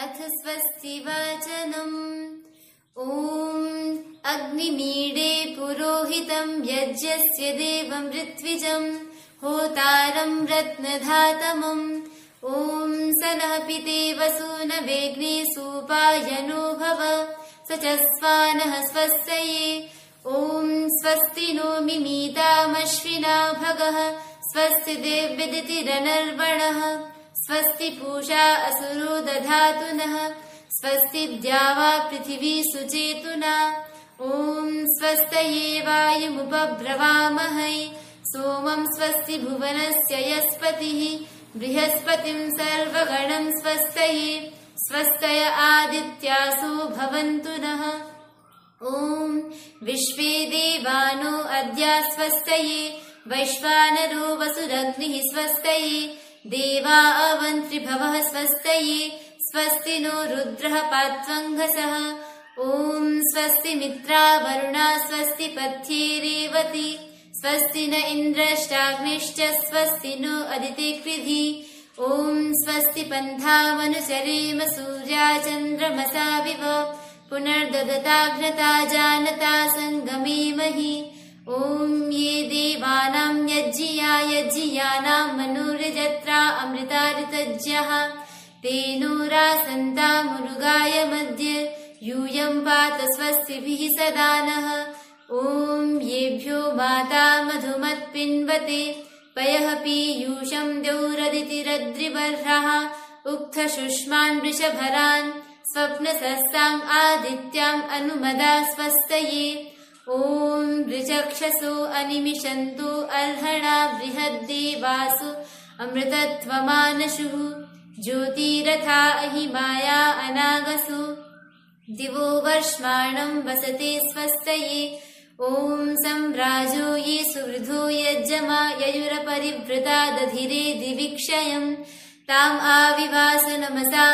अथ स्वस्ति वाचनम्। ॐ अग्निमीडे पुरोहितम् यज्ञस्य देवम् ऋत्विजम् होतारम् रत्नधातमम्। ॐ स नः पिते वसूनवेग्ने सूपायनो भव स च स्वानः स्वस्तये। ॐ स्वस्ति नो मिमीतामश्विना भगः स्वस्ति देव्यदितिरनर्वणः स्वस्ति पूषा असुरो दधातु नः स्वस्ति द्यावा पृथिवी सुचेतुना। ॐ स्वस्तये वायुमुपब्रवामहै सोमम् स्वस्ति भुवनस्य यस्पतिः बृहस्पतिम् सर्वगणम् स्वस्तये स्वस्तय आदित्यासो भवन्तु नः। ॐ विश्वे देवानो अद्या स्वस्तये वैश्वानरो वसुरग्निः स्वस्तये देवा अवन्त्रिभवः स्वस्तये स्वस्ति नो रुद्रः पात्वङ्घसः ॐ स्वस्ति मित्रा वरुणा स्वस्ति पथ्ये रेवति स्वस्ति न इन्द्रष्टाग्निश्च स्वस्ति नो अदिति कृधि ॐ स्वस्ति पन्थामनुचरेम सूर्या चन्द्रमसाविव पुनर्ददताघ्नता जानता सङ्गमेमहि ॐ ये देवानां यज्जिया यज्जियानाम् मनोरजत्रा तेनो रासन्तामुरुगाय मध्य यूयम् पात स्वस्तिभिः सदा नः ॐ येभ्यो माता मधुमत्पिन्वते पयः पीयूषम् द्यौरदितिरद्रिबर्हः उक्थशुष्मान् वृषभरान् स्वप्नसस्ताम् आदित्याम् अनुमदा स्वस्तये ॐ वृचक्षसो अनिमिषन्तु अर्हणा बृहद्देवासु अमृतत्वमानशुः ज्योतिरथा अहिमाया अनागसु। दिवो वर्ष्माणम् वसते स्वस्तये ॐ सम्राजो ये सुवृधो यज्जमा ययुरपरिवृता दधिरे दिविक्षयम्। ताम् आविवास नमसा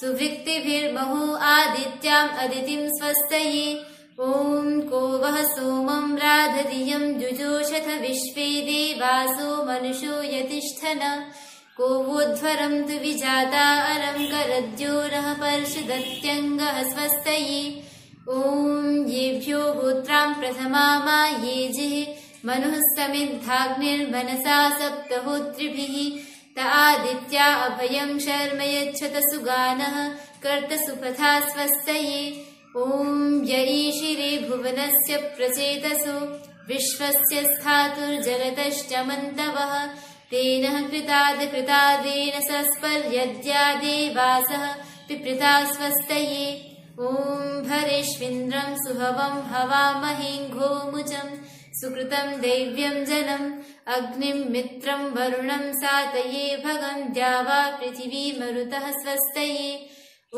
सुवृत्तिभिर्महो आदित्याम् अदितिम् स्वस्तये ॐ को वः सोमम् राधधियम् जुजोषथ विश्वे देवासो मनुषो यतिष्ठन। को वोध्वरम् तु विजाता अलङ्करद्योरः पर्षुदत्यङ्गः स्वस्तये। ॐ येभ्यो होत्राम् प्रथमा मा ये जिः मनुः समिद्धाग्निर्मनसा सप्तहोत्रिभिः। त आदित्या अभयम् शर्म यच्छत सुगानः, कर्तसुपथा स्वस्तये। ॐ य ईशिरे भुवनस्य प्रचेतसो विश्वस्य स्थातुर्जगतश्च मन्तवः तेन कृतादकृतादेन सस्पर्यद्या देवासः पिपृता स्वस्तये ॐ भरेष्विन्द्रम् सुहवम् हवामहीम् घोमुचम् सुकृतम् दैव्यम् जलम् अग्निम् मित्रम् वरुणम् सातये भगम् द्यावा पृथिवी मरुतः स्वस्तये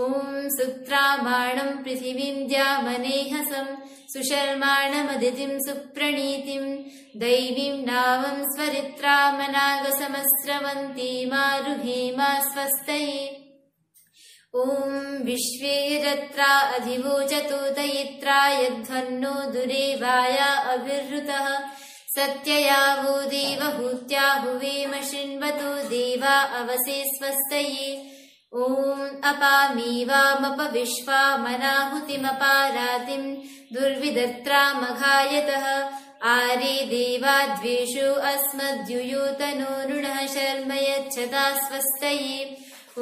ॐ सुत्रामाणम् पृथिवीम् द्यामनेहसम् सुशर्माणमदितिम् सुप्रणीतिम् दैवीम् नावम् स्वरित्रामनागसमस्रवन्ती मारुहेमा स्वस्तये। ॐ विश्वे रत्रा अधिवोचतो दयित्रा यध्वन्नो दुरेवाया अभिहृतः सत्यया वो देवहूत्याहुवेम शृण्वतो देवा अवसे स्वस्तये ॐ अपामीवामपविश्वामनाहुतिमपारातिम् दुर्विदत्रामघायतः आरे देवाद्वेषो अस्मद्युयोतनो ऋणः शर्म यच्छता स्वस्तये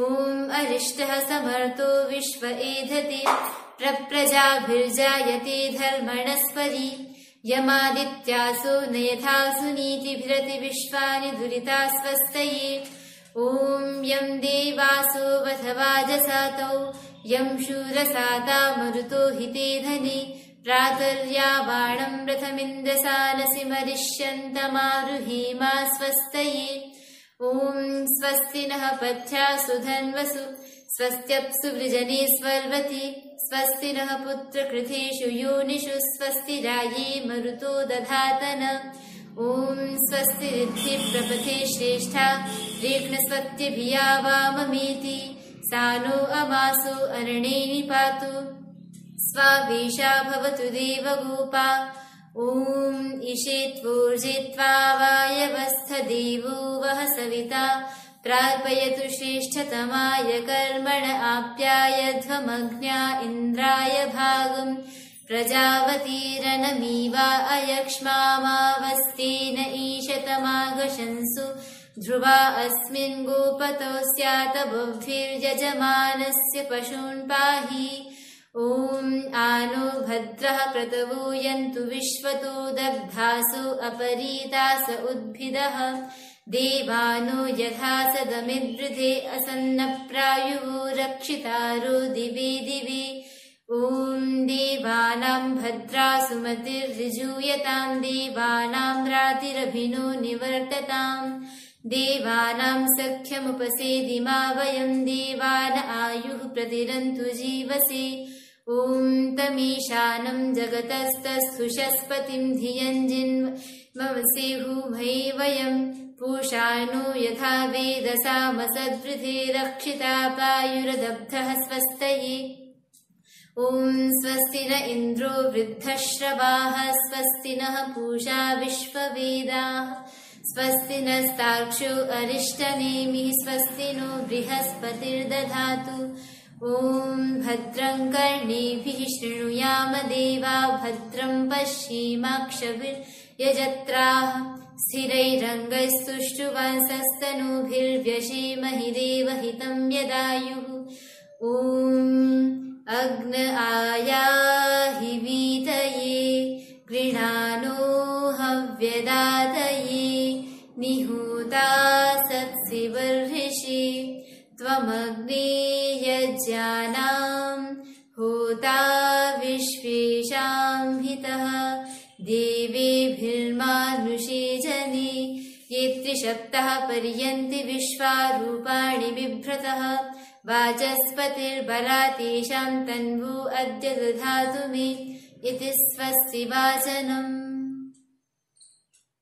ॐ अरिष्टः समर्थो विश्व एधते प्रप्रजाभिर्जायते धर्मणस्परि यमादित्यासो न यथासु नीतिभिरति विश्वानि दुरिता स्वस्तये ॐ यम् देवासो वध वाजसातौ यम् शूरसाता मरुतो हिते धने प्रातर्यावाणम् रथमिन्द्रसानसि मरिष्यन्तमारुहेमा स्वस्तये ॐ स्वस्ति नः पथ्या सुधन्वसु स्वस्त्यप्सु वृजने स्वर्वति स्वस्ति नः पुत्रकृथेषु योनिषु स्वस्ति राये मरुतो दधातन। ॐ स्वस्ति रिद्धि प्रपथे श्रेष्ठा रेक्ष्णस्वत्यभिया वाममेति। सा नो अमासो अरणेनि पातु। स्वावेशा भवतु देवगोपा। ॐ इषेत्वोर्जित्वा वायवस्थ देवो वः सविता प्रार्पयतु श्रेष्ठतमाय कर्मण आप्यायध्वमग्न्या इन्द्राय भागम्। प्रजावतीरनमीवा अयक्ष्मामावस्तेन ईशतमागशंसु ध्रुवा अस्मिन् गोपतो स्यात बुद्धिर्यजमानस्य पशून् पाहि। ॐ आनो भद्रः क्रतवूयन्तु विश्वतो दग्धासु अपरीतास उद्भिदः। देवानो यथा सदमिद्रुधे असन्नप्रायुः रक्षितारो दिवि दिवि। ॐ देवानाम् भद्रा सुमतिर्ऋजूयताम् देवानाम् रातिरभिनो निवर्तताम् देवानाम् सख्यमुपसेदिमा वयम् देवान आयुः प्रतिरन्तु जीवसे। ॐ तमीशानम् जगतस्तस्थुषस्पतिम् धियञ्जिन्वसेहुभै वयम् पूषाणो यथा वेदसामसद्वृधे रक्षिता पायुरदब्धः स्वस्तये। ॐ स्वस्ति न इन्द्रो वृद्धश्रवाः स्वस्ति नः पूषा विश्ववेदाः स्वस्ति नस्ताक्षो अरिष्टनेमिः स्वस्ति नो बृहस्पतिर्दधातु। ॐ भद्रम् कर्णेभिः शृणुयाम देवा भद्रम् पश्येमाक्षभिर्यजत्राः स्थिरैरङ्गैस्तुष्टुवासस्तनूभिर्व्यशीमहि देवहितम् यदायुः। ॐ अग्न आयाहि सत्सिवर्षि त्वमग्ने यज्ञानाम् होता विश्वेषाम् हितः देवेभिर्मानुषे जने ये त्रिशप्तः पर्यन्ति विश्वारूपाणि बिभ्रतः। वाचस्पतिर्बला तेषाम् तन्वो अद्य दधातु मे इति स्वस्ति वाचनम्